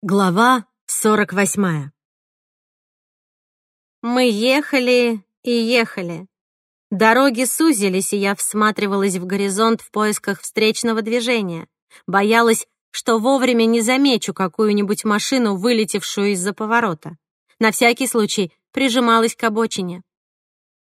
Глава 48 Мы ехали и ехали. Дороги сузились, и я всматривалась в горизонт в поисках встречного движения. Боялась, что вовремя не замечу какую-нибудь машину, вылетевшую из-за поворота. На всякий случай прижималась к обочине.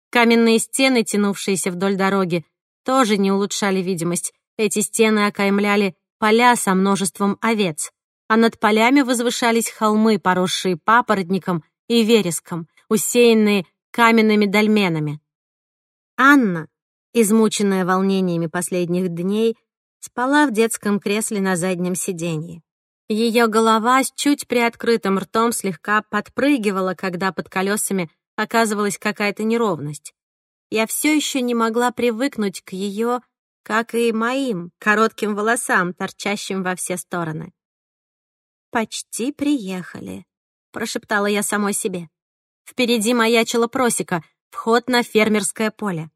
Каменные стены, тянувшиеся вдоль дороги, тоже не улучшали видимость. Эти стены окаймляли поля со множеством овец а над полями возвышались холмы, поросшие папоротником и вереском, усеянные каменными дольменами. Анна, измученная волнениями последних дней, спала в детском кресле на заднем сиденье. Ее голова с чуть приоткрытым ртом слегка подпрыгивала, когда под колесами оказывалась какая-то неровность. Я все еще не могла привыкнуть к ее, как и моим, коротким волосам, торчащим во все стороны. «Почти приехали», — прошептала я самой себе. Впереди маячила просека, вход на фермерское поле.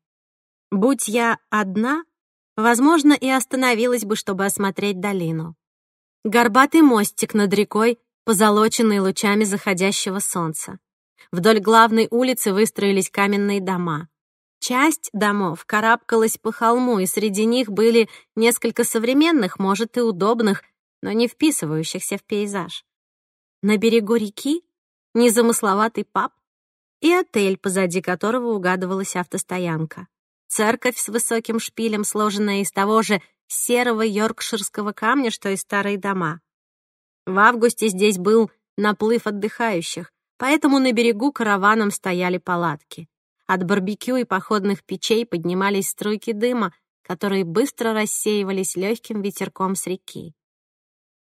Будь я одна, возможно, и остановилась бы, чтобы осмотреть долину. Горбатый мостик над рекой, позолоченный лучами заходящего солнца. Вдоль главной улицы выстроились каменные дома. Часть домов карабкалась по холму, и среди них были несколько современных, может, и удобных, но не вписывающихся в пейзаж. На берегу реки незамысловатый паб и отель, позади которого угадывалась автостоянка. Церковь с высоким шпилем, сложенная из того же серого йоркширского камня, что и старые дома. В августе здесь был наплыв отдыхающих, поэтому на берегу караваном стояли палатки. От барбекю и походных печей поднимались струйки дыма, которые быстро рассеивались легким ветерком с реки.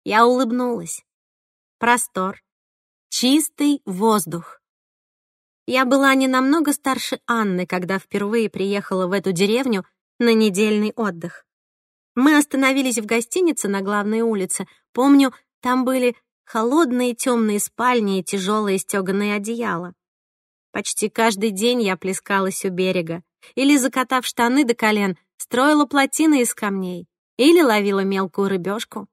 Я улыбнулась. Простор. Чистый воздух. Я была не намного старше Анны, когда впервые приехала в эту деревню на недельный отдых. Мы остановились в гостинице на главной улице. Помню, там были холодные темные спальни и тяжелые стеганые одеяла. Почти каждый день я плескалась у берега, или, закатав штаны до колен, строила плотины из камней, или ловила мелкую рыбешку.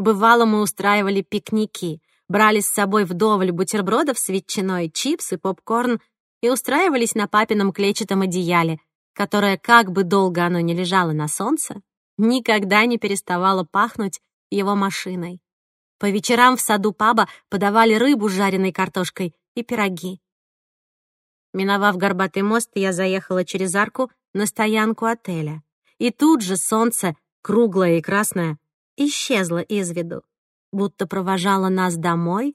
Бывало, мы устраивали пикники, брали с собой вдоволь бутербродов с ветчиной, чипсы, попкорн и устраивались на папином клетчатом одеяле, которое, как бы долго оно ни лежало на солнце, никогда не переставало пахнуть его машиной. По вечерам в саду паба подавали рыбу с жареной картошкой и пироги. Миновав горбатый мост, я заехала через арку на стоянку отеля. И тут же солнце, круглое и красное, исчезла из виду, будто провожала нас домой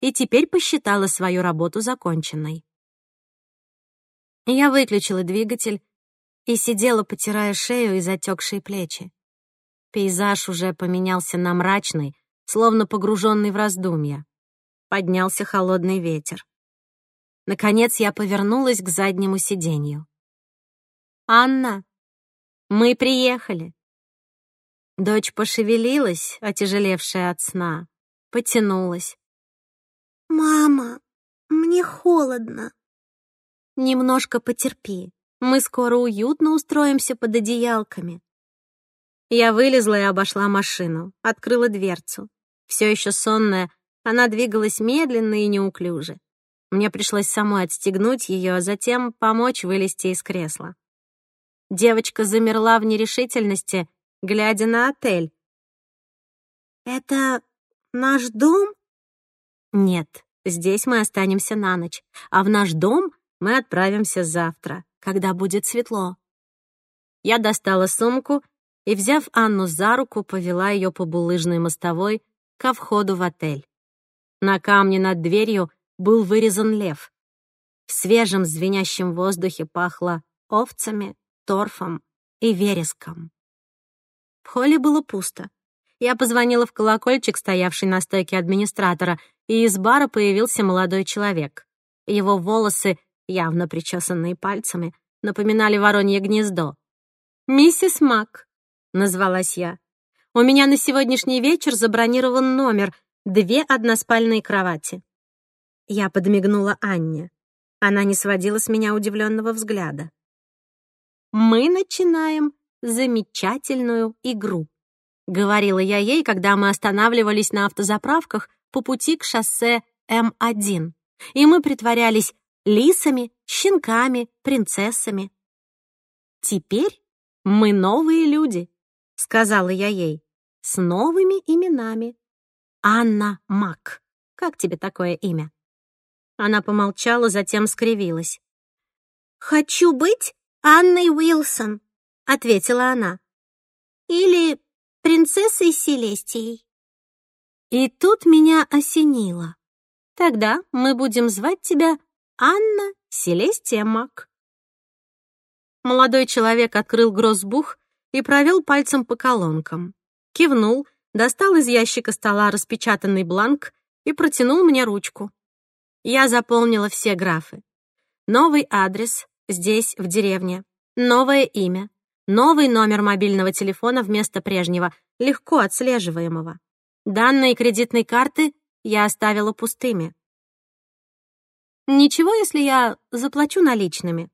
и теперь посчитала свою работу законченной. Я выключила двигатель и сидела, потирая шею и затекшие плечи. Пейзаж уже поменялся на мрачный, словно погруженный в раздумья. Поднялся холодный ветер. Наконец я повернулась к заднему сиденью. «Анна, мы приехали!» Дочь пошевелилась, отяжелевшая от сна, потянулась. «Мама, мне холодно». «Немножко потерпи, мы скоро уютно устроимся под одеялками». Я вылезла и обошла машину, открыла дверцу. Все еще сонная, она двигалась медленно и неуклюже. Мне пришлось самой отстегнуть ее, а затем помочь вылезти из кресла. Девочка замерла в нерешительности, глядя на отель. «Это наш дом?» «Нет, здесь мы останемся на ночь, а в наш дом мы отправимся завтра, когда будет светло». Я достала сумку и, взяв Анну за руку, повела ее по булыжной мостовой ко входу в отель. На камне над дверью был вырезан лев. В свежем звенящем воздухе пахло овцами, торфом и вереском. В холле было пусто. Я позвонила в колокольчик, стоявший на стойке администратора, и из бара появился молодой человек. Его волосы, явно причесанные пальцами, напоминали воронье гнездо. «Миссис Мак», — назвалась я. «У меня на сегодняшний вечер забронирован номер, две односпальные кровати». Я подмигнула Анне. Она не сводила с меня удивленного взгляда. «Мы начинаем замечательную игру», — говорила я ей, когда мы останавливались на автозаправках по пути к шоссе М1, и мы притворялись лисами, щенками, принцессами. «Теперь мы новые люди», — сказала я ей, — «с новыми именами. Анна Мак. Как тебе такое имя?» Она помолчала, затем скривилась. «Хочу быть Анной Уилсон», — ответила она. «Или принцессой Селестией». И тут меня осенило. Тогда мы будем звать тебя Анна Селестия Мак. Молодой человек открыл гроссбух и провел пальцем по колонкам. Кивнул, достал из ящика стола распечатанный бланк и протянул мне ручку. Я заполнила все графы. Новый адрес здесь, в деревне. Новое имя. Новый номер мобильного телефона вместо прежнего, легко отслеживаемого. Данные кредитной карты я оставила пустыми. Ничего, если я заплачу наличными?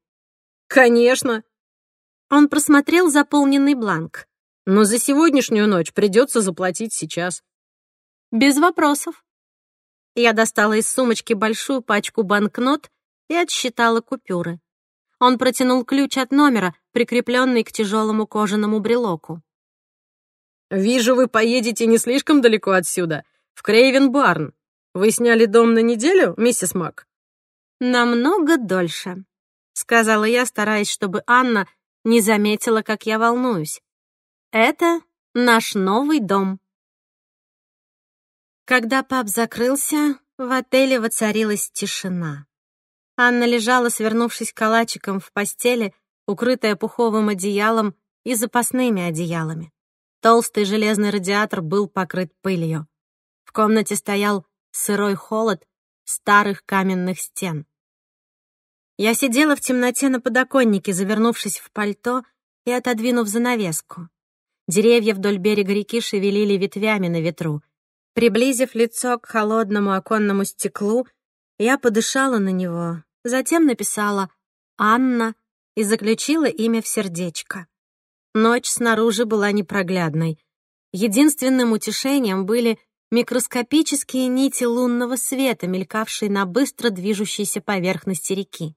Конечно. Он просмотрел заполненный бланк. Но за сегодняшнюю ночь придется заплатить сейчас. Без вопросов. Я достала из сумочки большую пачку банкнот и отсчитала купюры. Он протянул ключ от номера, прикрепленный к тяжелому кожаному брелоку. «Вижу, вы поедете не слишком далеко отсюда, в Крейвен-Барн. Вы сняли дом на неделю, миссис Мак?» «Намного дольше», — сказала я, стараясь, чтобы Анна не заметила, как я волнуюсь. «Это наш новый дом». Когда паб закрылся, в отеле воцарилась тишина. Анна лежала, свернувшись калачиком в постели, укрытая пуховым одеялом и запасными одеялами. Толстый железный радиатор был покрыт пылью. В комнате стоял сырой холод старых каменных стен. Я сидела в темноте на подоконнике, завернувшись в пальто и отодвинув занавеску. Деревья вдоль берега реки шевелили ветвями на ветру. Приблизив лицо к холодному оконному стеклу, я подышала на него, затем написала «Анна» и заключила имя в сердечко. Ночь снаружи была непроглядной. Единственным утешением были микроскопические нити лунного света, мелькавшие на быстро движущейся поверхности реки.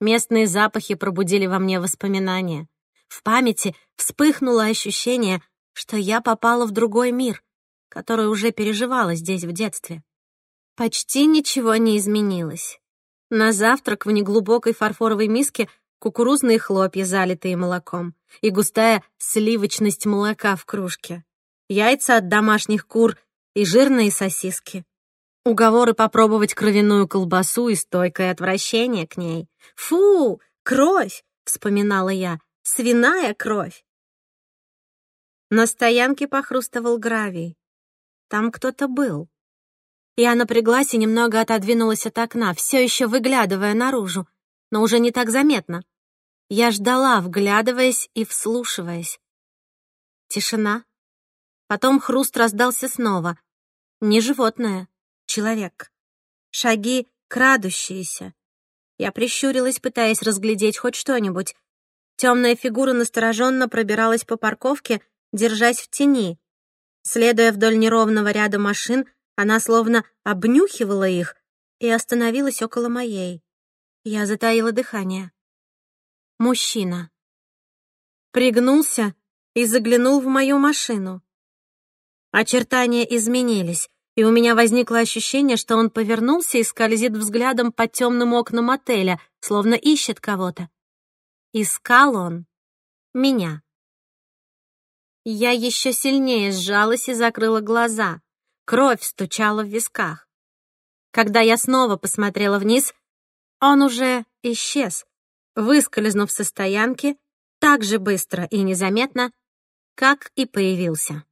Местные запахи пробудили во мне воспоминания. В памяти вспыхнуло ощущение, что я попала в другой мир, который уже переживала здесь в детстве. Почти ничего не изменилось. На завтрак в неглубокой фарфоровой миске кукурузные хлопья, залитые молоком, и густая сливочность молока в кружке, яйца от домашних кур и жирные сосиски. Уговоры попробовать кровяную колбасу и стойкое отвращение к ней. «Фу, кровь!» — вспоминала я. «Свиная кровь!» На стоянке похрустывал гравий. Там кто-то был. Я напряглась и немного отодвинулась от окна, все еще выглядывая наружу, но уже не так заметно. Я ждала, вглядываясь и вслушиваясь. Тишина. Потом хруст раздался снова. Не животное, человек. Шаги крадущиеся. Я прищурилась, пытаясь разглядеть хоть что-нибудь. Темная фигура настороженно пробиралась по парковке, держась в тени. Следуя вдоль неровного ряда машин, она словно обнюхивала их и остановилась около моей. Я затаила дыхание. Мужчина. Пригнулся и заглянул в мою машину. Очертания изменились и у меня возникло ощущение, что он повернулся и скользит взглядом по темным окнам отеля, словно ищет кого-то. Искал он меня. Я еще сильнее сжалась и закрыла глаза. Кровь стучала в висках. Когда я снова посмотрела вниз, он уже исчез, выскользнув со стоянки так же быстро и незаметно, как и появился.